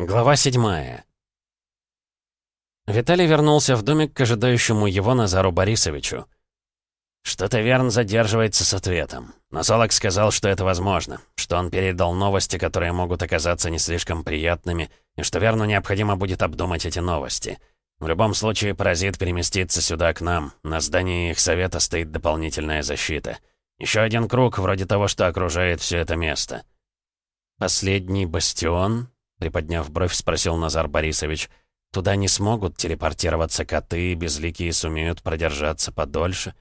Глава седьмая. Виталий вернулся в домик к ожидающему его Назару Борисовичу. Что-то Верн задерживается с ответом. Но Солок сказал, что это возможно, что он передал новости, которые могут оказаться не слишком приятными, и что Верну необходимо будет обдумать эти новости. В любом случае, паразит переместится сюда, к нам. На здании их совета стоит дополнительная защита. Еще один круг, вроде того, что окружает все это место. «Последний бастион?» Приподняв бровь, спросил Назар Борисович. «Туда не смогут телепортироваться коты, безликие сумеют продержаться подольше?»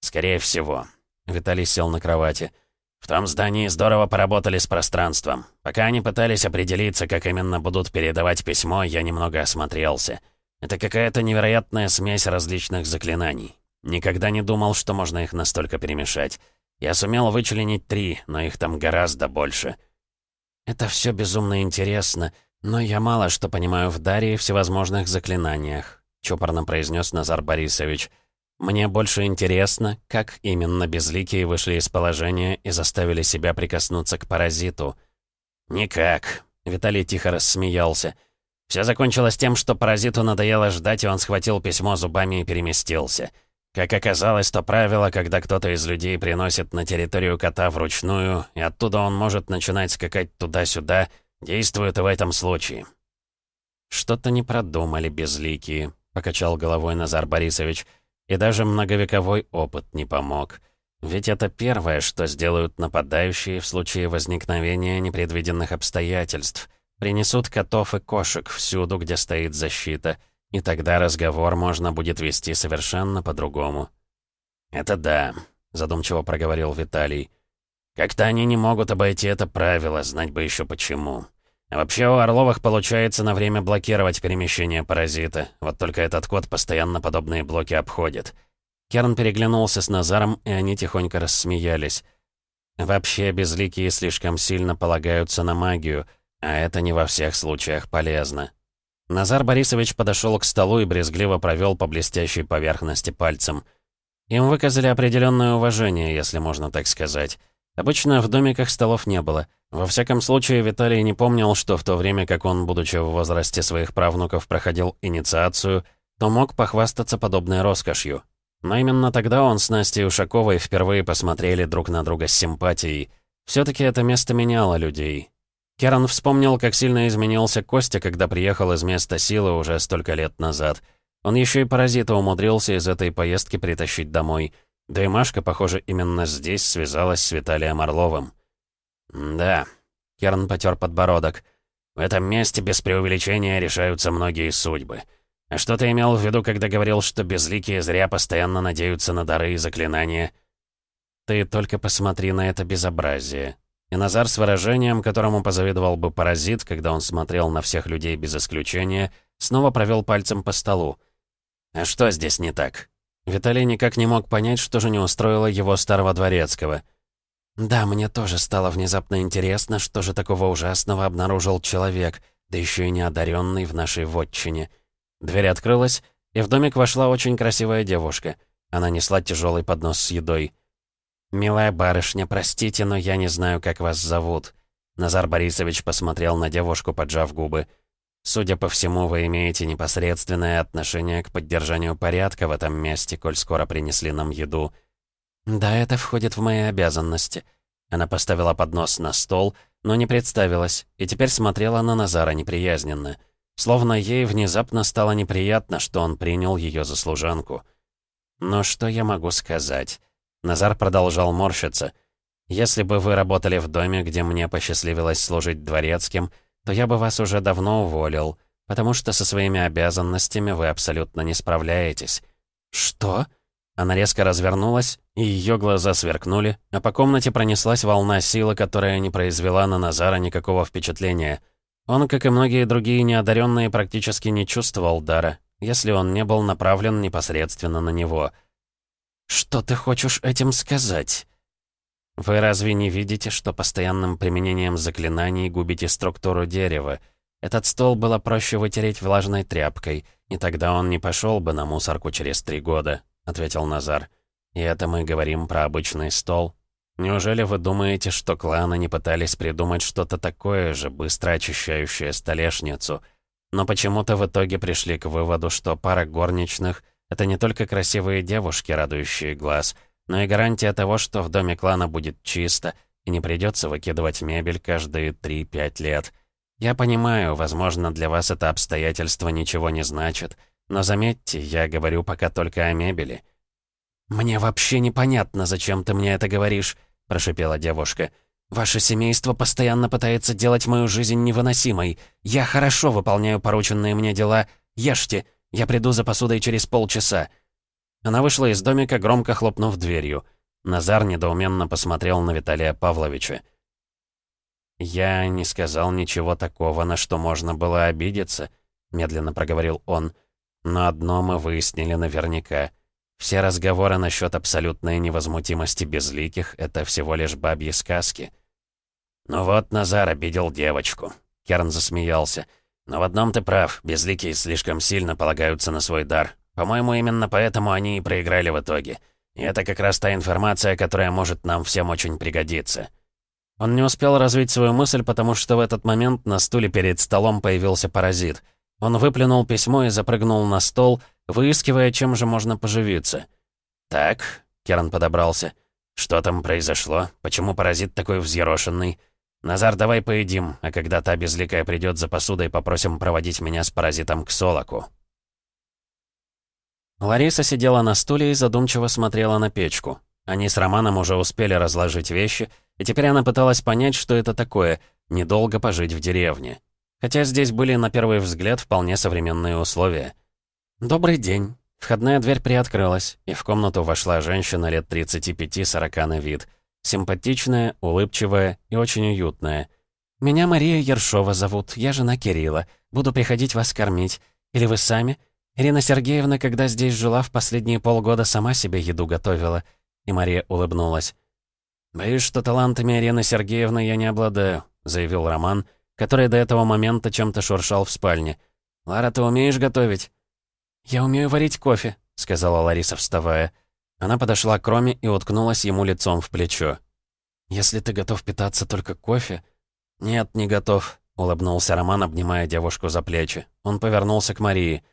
«Скорее всего». Виталий сел на кровати. «В том здании здорово поработали с пространством. Пока они пытались определиться, как именно будут передавать письмо, я немного осмотрелся. Это какая-то невероятная смесь различных заклинаний. Никогда не думал, что можно их настолько перемешать. Я сумел вычленить три, но их там гораздо больше». «Это все безумно интересно, но я мало что понимаю в Даре и всевозможных заклинаниях», чопорно произнес Назар Борисович. «Мне больше интересно, как именно безликие вышли из положения и заставили себя прикоснуться к паразиту». «Никак», — Виталий тихо рассмеялся. «Все закончилось тем, что паразиту надоело ждать, и он схватил письмо зубами и переместился». Как оказалось, то правило, когда кто-то из людей приносит на территорию кота вручную, и оттуда он может начинать скакать туда-сюда, действует и в этом случае. «Что-то не продумали безликие», — покачал головой Назар Борисович, «и даже многовековой опыт не помог. Ведь это первое, что сделают нападающие в случае возникновения непредвиденных обстоятельств. Принесут котов и кошек всюду, где стоит защита». И тогда разговор можно будет вести совершенно по-другому. «Это да», — задумчиво проговорил Виталий. «Как-то они не могут обойти это правило, знать бы еще почему. А вообще у Орловых получается на время блокировать перемещение паразита. Вот только этот код постоянно подобные блоки обходит». Керн переглянулся с Назаром, и они тихонько рассмеялись. «Вообще безликие слишком сильно полагаются на магию, а это не во всех случаях полезно. Назар Борисович подошел к столу и брезгливо провел по блестящей поверхности пальцем. Им выказали определенное уважение, если можно так сказать. Обычно в домиках столов не было. Во всяком случае, Виталий не помнил, что в то время, как он, будучи в возрасте своих правнуков, проходил инициацию, то мог похвастаться подобной роскошью. Но именно тогда он с Настей Ушаковой впервые посмотрели друг на друга с симпатией. все таки это место меняло людей. Керан вспомнил, как сильно изменился Костя, когда приехал из места силы уже столько лет назад. Он еще и паразита умудрился из этой поездки притащить домой. Да и Машка, похоже, именно здесь связалась с Виталием Орловым. «Да», — Керн потер подбородок, — «в этом месте без преувеличения решаются многие судьбы. А что ты имел в виду, когда говорил, что безликие зря постоянно надеются на дары и заклинания?» «Ты только посмотри на это безобразие», Назар с выражением, которому позавидовал бы паразит, когда он смотрел на всех людей без исключения, снова провел пальцем по столу. «А что здесь не так?» Виталий никак не мог понять, что же не устроило его старого дворецкого. «Да, мне тоже стало внезапно интересно, что же такого ужасного обнаружил человек, да еще и неодаренный в нашей вотчине». Дверь открылась, и в домик вошла очень красивая девушка. Она несла тяжелый поднос с едой. «Милая барышня, простите, но я не знаю, как вас зовут». Назар Борисович посмотрел на девушку, поджав губы. «Судя по всему, вы имеете непосредственное отношение к поддержанию порядка в этом месте, коль скоро принесли нам еду». «Да, это входит в мои обязанности». Она поставила поднос на стол, но не представилась, и теперь смотрела на Назара неприязненно. Словно ей внезапно стало неприятно, что он принял ее за служанку. «Но что я могу сказать?» Назар продолжал морщиться. «Если бы вы работали в доме, где мне посчастливилось служить дворецким, то я бы вас уже давно уволил, потому что со своими обязанностями вы абсолютно не справляетесь». «Что?» Она резко развернулась, и ее глаза сверкнули, а по комнате пронеслась волна силы, которая не произвела на Назара никакого впечатления. Он, как и многие другие неодаренные, практически не чувствовал дара, если он не был направлен непосредственно на него — «Что ты хочешь этим сказать?» «Вы разве не видите, что постоянным применением заклинаний губите структуру дерева? Этот стол было проще вытереть влажной тряпкой, и тогда он не пошел бы на мусорку через три года», — ответил Назар. «И это мы говорим про обычный стол. Неужели вы думаете, что кланы не пытались придумать что-то такое же, быстро очищающее столешницу? Но почему-то в итоге пришли к выводу, что пара горничных — это не только красивые девушки, радующие глаз, но и гарантия того, что в доме клана будет чисто и не придется выкидывать мебель каждые 3-5 лет. Я понимаю, возможно, для вас это обстоятельство ничего не значит, но заметьте, я говорю пока только о мебели. «Мне вообще непонятно, зачем ты мне это говоришь», — прошипела девушка. «Ваше семейство постоянно пытается делать мою жизнь невыносимой. Я хорошо выполняю порученные мне дела. Ешьте, я приду за посудой через полчаса». Она вышла из домика, громко хлопнув дверью. Назар недоуменно посмотрел на Виталия Павловича. «Я не сказал ничего такого, на что можно было обидеться», — медленно проговорил он. «Но одно мы выяснили наверняка — все разговоры насчет абсолютной невозмутимости безликих — это всего лишь бабьи сказки. «Ну вот, Назар обидел девочку». Керн засмеялся. «Но в одном ты прав, безликие слишком сильно полагаются на свой дар. По-моему, именно поэтому они и проиграли в итоге. И это как раз та информация, которая может нам всем очень пригодиться». Он не успел развить свою мысль, потому что в этот момент на стуле перед столом появился паразит. Он выплюнул письмо и запрыгнул на стол — выискивая, чем же можно поживиться. «Так», — Керан подобрался, — «что там произошло? Почему паразит такой взъерошенный? Назар, давай поедим, а когда та безликая придет за посудой, попросим проводить меня с паразитом к Солоку». Лариса сидела на стуле и задумчиво смотрела на печку. Они с Романом уже успели разложить вещи, и теперь она пыталась понять, что это такое — недолго пожить в деревне. Хотя здесь были, на первый взгляд, вполне современные условия — «Добрый день». Входная дверь приоткрылась, и в комнату вошла женщина лет 35-40 на вид. Симпатичная, улыбчивая и очень уютная. «Меня Мария Ершова зовут, я жена Кирилла. Буду приходить вас кормить. Или вы сами? Ирина Сергеевна, когда здесь жила, в последние полгода сама себе еду готовила». И Мария улыбнулась. «Боюсь, что талантами Ирины Сергеевны я не обладаю», заявил Роман, который до этого момента чем-то шуршал в спальне. «Лара, ты умеешь готовить?» «Я умею варить кофе», — сказала Лариса, вставая. Она подошла к Роме и уткнулась ему лицом в плечо. «Если ты готов питаться только кофе...» «Нет, не готов», — улыбнулся Роман, обнимая девушку за плечи. Он повернулся к Марии.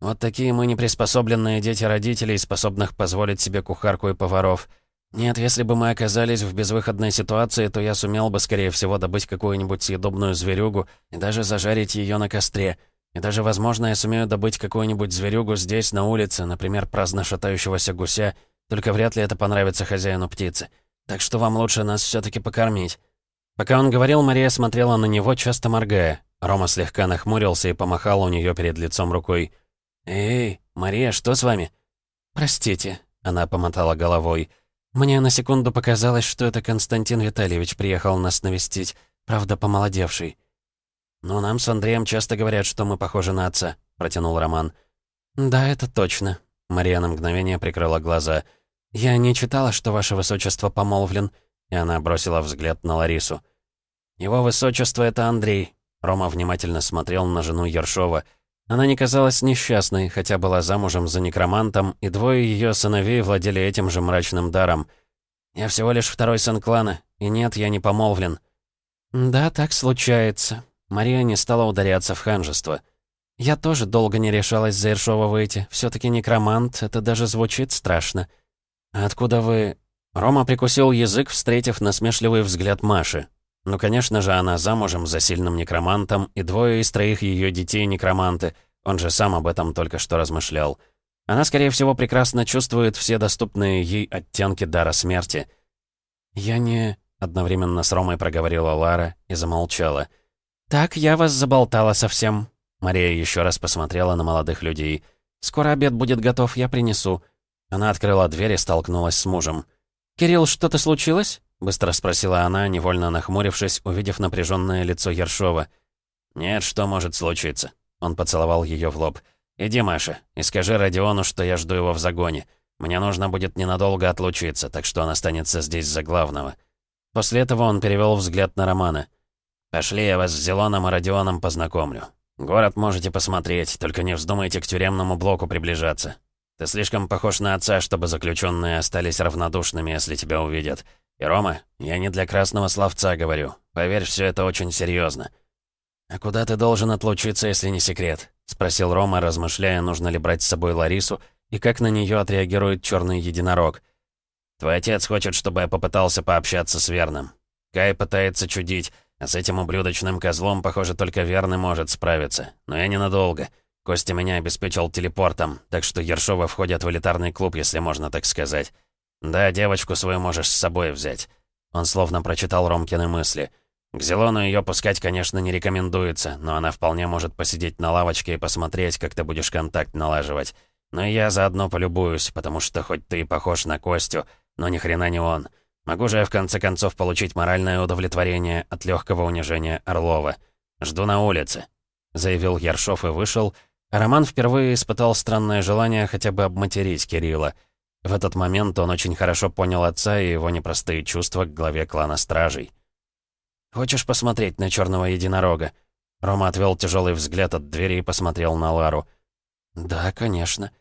«Вот такие мы неприспособленные дети родителей, способных позволить себе кухарку и поваров. Нет, если бы мы оказались в безвыходной ситуации, то я сумел бы, скорее всего, добыть какую-нибудь съедобную зверюгу и даже зажарить ее на костре». И даже, возможно, я сумею добыть какую-нибудь зверюгу здесь, на улице, например, праздно шатающегося гуся, только вряд ли это понравится хозяину птицы. Так что вам лучше нас все таки покормить». Пока он говорил, Мария смотрела на него, часто моргая. Рома слегка нахмурился и помахал у нее перед лицом рукой. «Эй, Мария, что с вами?» «Простите», — она помотала головой. «Мне на секунду показалось, что это Константин Витальевич приехал нас навестить, правда, помолодевший». «Но нам с Андреем часто говорят, что мы похожи на отца», — протянул Роман. «Да, это точно». Мария на мгновение прикрыла глаза. «Я не читала, что ваше высочество помолвлен», и она бросила взгляд на Ларису. «Его высочество — это Андрей», — Рома внимательно смотрел на жену Ершова. Она не казалась несчастной, хотя была замужем за некромантом, и двое ее сыновей владели этим же мрачным даром. «Я всего лишь второй сын клана, и нет, я не помолвлен». «Да, так случается», Мария не стала ударяться в ханжество. «Я тоже долго не решалась за Ершова выйти. все таки некромант, это даже звучит страшно». «А откуда вы...» Рома прикусил язык, встретив насмешливый взгляд Маши. Ну, конечно же, она замужем за сильным некромантом, и двое из троих ее детей некроманты. Он же сам об этом только что размышлял. Она, скорее всего, прекрасно чувствует все доступные ей оттенки дара смерти. «Я не...» — одновременно с Ромой проговорила Лара и замолчала. «Я «Так, я вас заболтала совсем». Мария еще раз посмотрела на молодых людей. «Скоро обед будет готов, я принесу». Она открыла дверь и столкнулась с мужем. «Кирилл, что-то случилось?» — быстро спросила она, невольно нахмурившись, увидев напряженное лицо Ершова. «Нет, что может случиться?» Он поцеловал ее в лоб. «Иди, Маша, и скажи Родиону, что я жду его в загоне. Мне нужно будет ненадолго отлучиться, так что он останется здесь за главного». После этого он перевел взгляд на Романа. «Пошли, я вас с Зелоном и Родионом познакомлю. Город можете посмотреть, только не вздумайте к тюремному блоку приближаться. Ты слишком похож на отца, чтобы заключенные остались равнодушными, если тебя увидят. И, Рома, я не для красного словца говорю. Поверь, все это очень серьезно. «А куда ты должен отлучиться, если не секрет?» — спросил Рома, размышляя, нужно ли брать с собой Ларису и как на нее отреагирует черный единорог. «Твой отец хочет, чтобы я попытался пообщаться с Верным. Кай пытается чудить, с этим ублюдочным козлом, похоже, только Верный может справиться. Но я ненадолго. Костя меня обеспечил телепортом, так что Ершова входит в элитарный клуб, если можно так сказать. «Да, девочку свою можешь с собой взять». Он словно прочитал Ромкины мысли. «К Зелону ее пускать, конечно, не рекомендуется, но она вполне может посидеть на лавочке и посмотреть, как ты будешь контакт налаживать. Но я заодно полюбуюсь, потому что хоть ты и похож на Костю, но ни хрена не он. Могу же я в конце концов получить моральное удовлетворение от легкого унижения Орлова. Жду на улице», — заявил Яршов и вышел, Роман впервые испытал странное желание хотя бы обматерить Кирилла — в этот момент он очень хорошо понял отца и его непростые чувства к главе клана Стражей. «Хочешь посмотреть на черного единорога?» Рома отвел тяжелый взгляд от двери и посмотрел на Лару. «Да, конечно».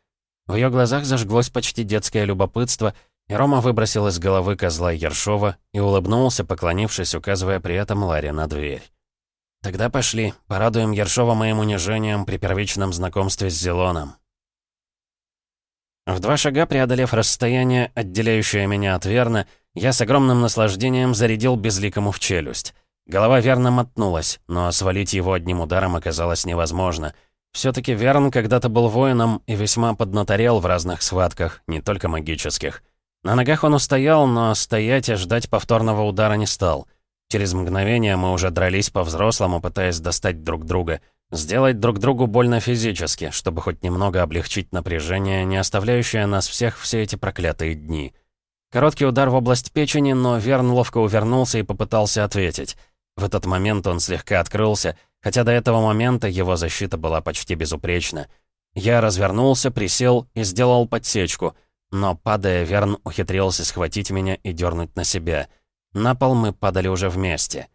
В ее глазах зажглось почти детское любопытство, Рома выбросил из головы козла Ершова и улыбнулся, поклонившись, указывая при этом Ларе на дверь. «Тогда пошли, порадуем Ершова моим унижением при первичном знакомстве с Зелоном». В два шага преодолев расстояние, отделяющее меня от Верна, я с огромным наслаждением зарядил безликому в челюсть. Голова Верна мотнулась, но свалить его одним ударом оказалось невозможно. Все-таки Верн когда-то был воином и весьма поднаторел в разных схватках, не только магических. На ногах он устоял, но стоять и ждать повторного удара не стал. Через мгновение мы уже дрались по-взрослому, пытаясь достать друг друга — Сделать друг другу больно физически, чтобы хоть немного облегчить напряжение, не оставляющее нас всех все эти проклятые дни. Короткий удар в область печени, но Верн ловко увернулся и попытался ответить. В этот момент он слегка открылся, хотя до этого момента его защита была почти безупречна. Я развернулся, присел и сделал подсечку, но, падая, Верн ухитрился схватить меня и дернуть на себя. На пол мы падали уже вместе.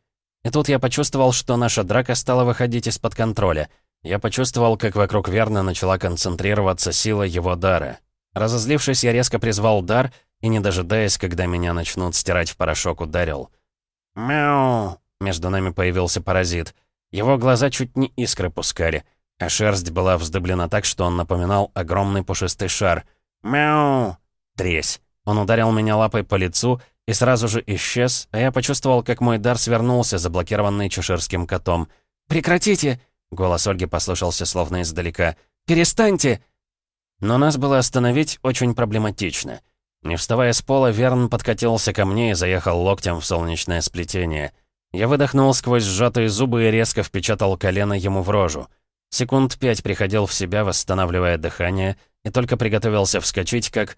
И тут я почувствовал, что наша драка стала выходить из-под контроля. Я почувствовал, как вокруг Верна начала концентрироваться сила его дара. Разозлившись, я резко призвал дар и, не дожидаясь, когда меня начнут стирать в порошок, ударил. «Мяу!» — между нами появился паразит. Его глаза чуть не искры пускали, а шерсть была вздыблена так, что он напоминал огромный пушистый шар. «Мяу!» Тресь. Он ударил меня лапой по лицу, и сразу же исчез, а я почувствовал, как мой дар свернулся, заблокированный чеширским котом. «Прекратите!» — голос Ольги послышался словно издалека. «Перестаньте!» Но нас было остановить очень проблематично. Не вставая с пола, Верн подкатился ко мне и заехал локтем в солнечное сплетение. Я выдохнул сквозь сжатые зубы и резко впечатал колено ему в рожу. Секунд пять приходил в себя, восстанавливая дыхание, и только приготовился вскочить, как...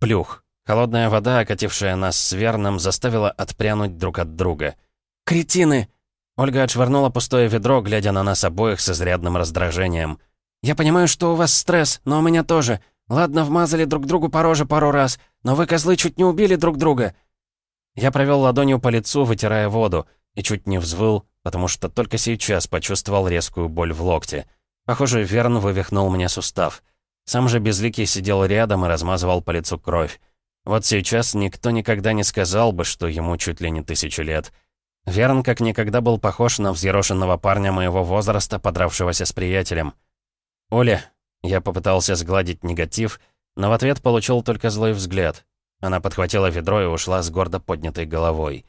Плюх. Холодная вода, окатившая нас с Верном, заставила отпрянуть друг от друга. «Кретины!» Ольга отшвырнула пустое ведро, глядя на нас обоих с изрядным раздражением. «Я понимаю, что у вас стресс, но у меня тоже. Ладно, вмазали друг другу по роже пару раз, но вы, козлы, чуть не убили друг друга». Я провел ладонью по лицу, вытирая воду, и чуть не взвыл, потому что только сейчас почувствовал резкую боль в локте. Похоже, Верн вывихнул мне сустав. Сам же Безликий сидел рядом и размазывал по лицу кровь. Вот сейчас никто никогда не сказал бы, что ему чуть ли не тысячу лет. Верн как никогда был похож на взъерошенного парня моего возраста, подравшегося с приятелем. «Оля», я попытался сгладить негатив, но в ответ получил только злой взгляд. Она подхватила ведро и ушла с гордо поднятой головой.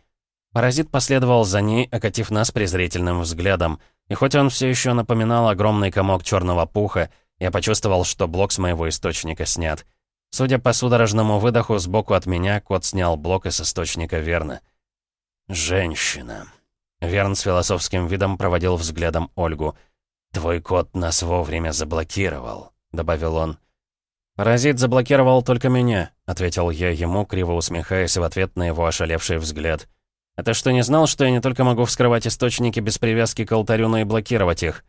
Паразит последовал за ней, окатив нас презрительным взглядом, и хоть он все еще напоминал огромный комок черного пуха, я почувствовал, что блок с моего источника снят — Судя по судорожному выдоху сбоку от меня, кот снял блок из источника Верна. «Женщина». Верн с философским видом проводил взглядом Ольгу. «Твой кот нас вовремя заблокировал», — добавил он. «Паразит заблокировал только меня», — ответил я ему, криво усмехаясь в ответ на его ошалевший взгляд. «А ты что, не знал, что я не только могу вскрывать источники без привязки к алтарю, но и блокировать их?»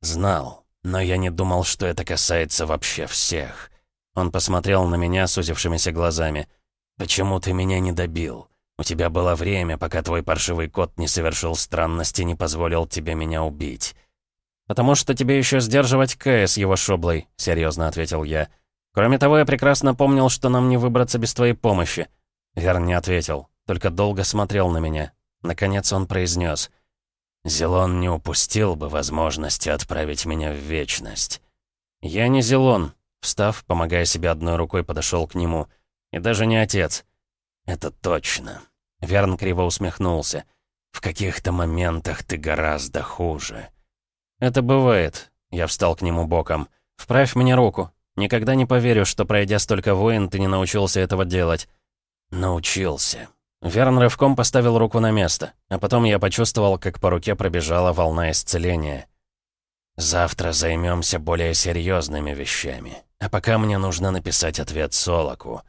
«Знал, но я не думал, что это касается вообще всех». Он посмотрел на меня сузившимися глазами. «Почему ты меня не добил? У тебя было время, пока твой паршивый кот не совершил странности и не позволил тебе меня убить». «Потому что тебе еще сдерживать Кая с его шоблой», — серьезно ответил я. «Кроме того, я прекрасно помнил, что нам не выбраться без твоей помощи». Верн не ответил. только долго смотрел на меня. Наконец он произнес: «Зелон не упустил бы возможности отправить меня в вечность». «Я не Зелон», — встав, помогая себе одной рукой, подошел к нему. «И даже не отец». «Это точно». Верн криво усмехнулся. «В каких-то моментах ты гораздо хуже». «Это бывает». Я встал к нему боком. «Вправь мне руку. Никогда не поверю, что, пройдя столько войн, ты не научился этого делать». «Научился». Верн рывком поставил руку на место, а потом я почувствовал, как по руке пробежала волна исцеления. «Завтра займемся более серьезными вещами. А пока мне нужно написать ответ Солоку».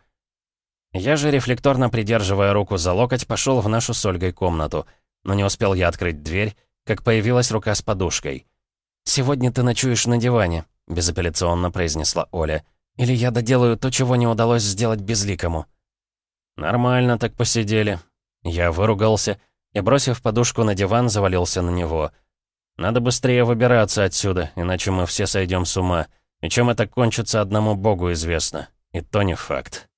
Я же, рефлекторно придерживая руку за локоть, пошел в нашу с Ольгой комнату. Но не успел я открыть дверь, как появилась рука с подушкой. «Сегодня ты ночуешь на диване», — безапелляционно произнесла Оля. «Или я доделаю то, чего не удалось сделать безликому». «Нормально так посидели». Я выругался и, бросив подушку на диван, завалился на него. «Надо быстрее выбираться отсюда, иначе мы все сойдем с ума. И чем это кончится, одному богу известно. И то не факт».